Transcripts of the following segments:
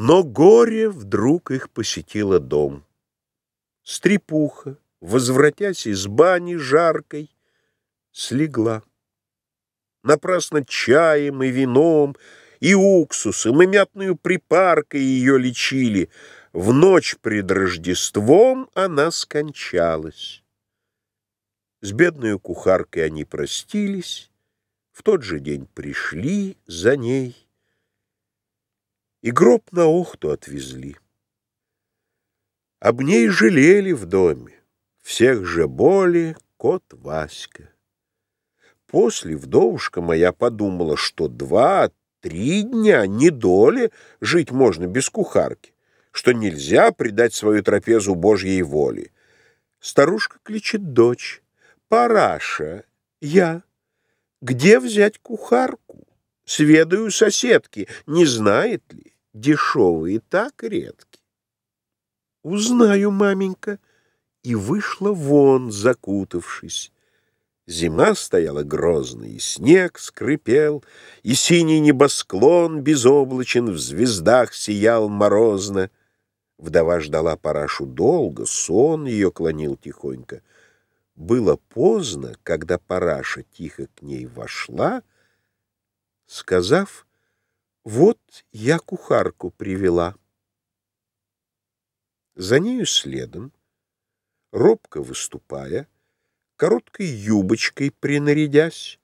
Но горе вдруг их посетило дом. Стрепуха, возвратясь из бани жаркой, слегла. Напрасно чаем и вином, и уксусом, и мятную припаркой ее лечили. В ночь пред Рождеством она скончалась. С бедной кухаркой они простились, в тот же день пришли за ней и гроб на Охту отвезли. Об ней жалели в доме, всех же боли кот Васька. После вдовушка моя подумала, что два-три дня недоли жить можно без кухарки, что нельзя предать свою трапезу Божьей воле. Старушка кличет дочь. «Параша, я. Где взять кухарку? Сведаю соседки, не знает ли? Дешевые так редки». «Узнаю, маменька» и вышла вон, закутавшись. Зима стояла грозная, и снег скрипел, и синий небосклон безоблачен в звездах сиял морозно. Вдова ждала парашу долго, сон ее клонил тихонько. Было поздно, когда параша тихо к ней вошла, сказав, «Вот я кухарку привела». За нею следом робко выступая, короткой юбочкой принарядясь,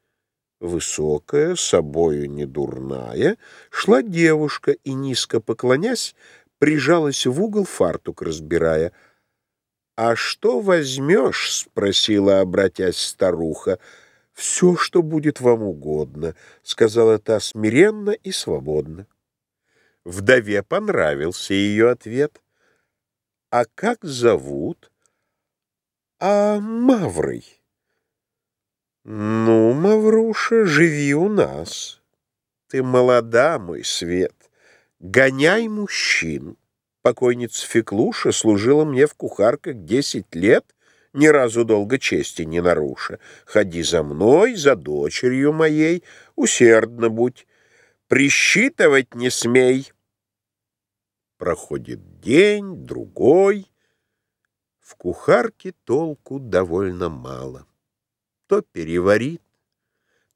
высокая, собою недурная, шла девушка и, низко поклонясь, прижалась в угол, фартук разбирая. «А что возьмешь?» — спросила, обратясь старуха. «Все, что будет вам угодно», — сказала та смиренно и свободно. Вдове понравился ее ответ. «А как зовут?» а Маврой? Ну, Мавруша, живи у нас. Ты молода, мой свет. Гоняй мужчин. Покойница Феклуша служила мне в кухарках десять лет, ни разу долго чести не наруша. Ходи за мной, за дочерью моей, усердно будь. Присчитывать не смей. Проходит день, другой — в кухарке толку довольно мало. То переварит,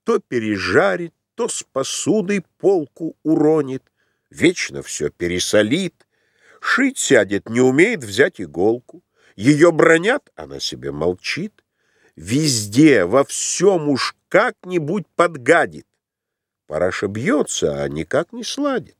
то пережарит, то с посудой полку уронит, вечно все пересолит, шить сядет, не умеет взять иголку. Ее бронят, она себе молчит. Везде, во всем уж как-нибудь подгадит. Параша бьется, а никак не сладит.